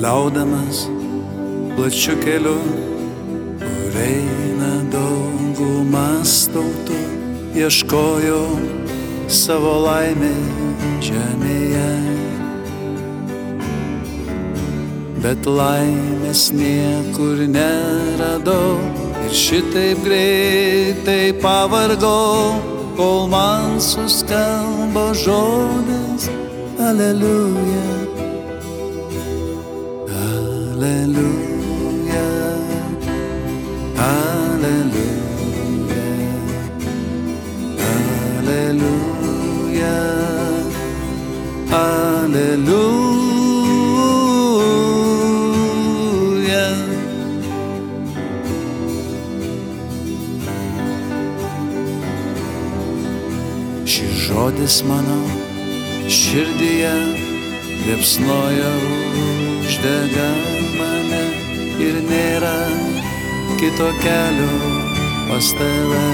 Keliaudamas plačiu keliu, kur eina daugumas tautų, ieškojo savo laimę žemėje. Bet laimės niekur neradau ir šitaip greitai pavargau, kol man suskambo žodis Aleliuja. Aleliuja. Aleliuja. Aleliuja. Aleliuja. Šis žodis mano širdyje liepsnoja uždega ir nėra kito kelio pas tave.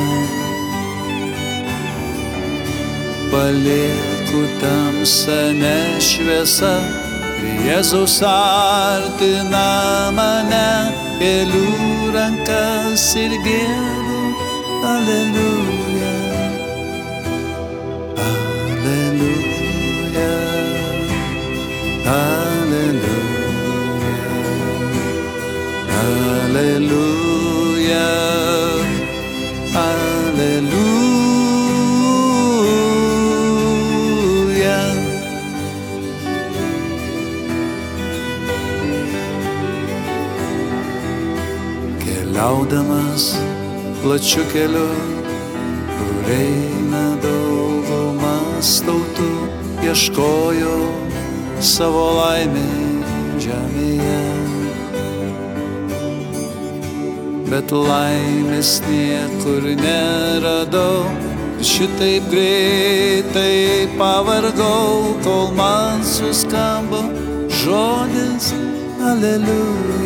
Palieku tamsą nešviesą, Jėzus artina mane, kelių rankas ir gėlių, aleliuja. Keliaudamas plačiu keliu, kur eina daugumas tautų, ieškojo savo laimę žemėje. Bet laimės niekur neradau, šitaip greitai pavargau, kol man suskambo žodis Aleliuja.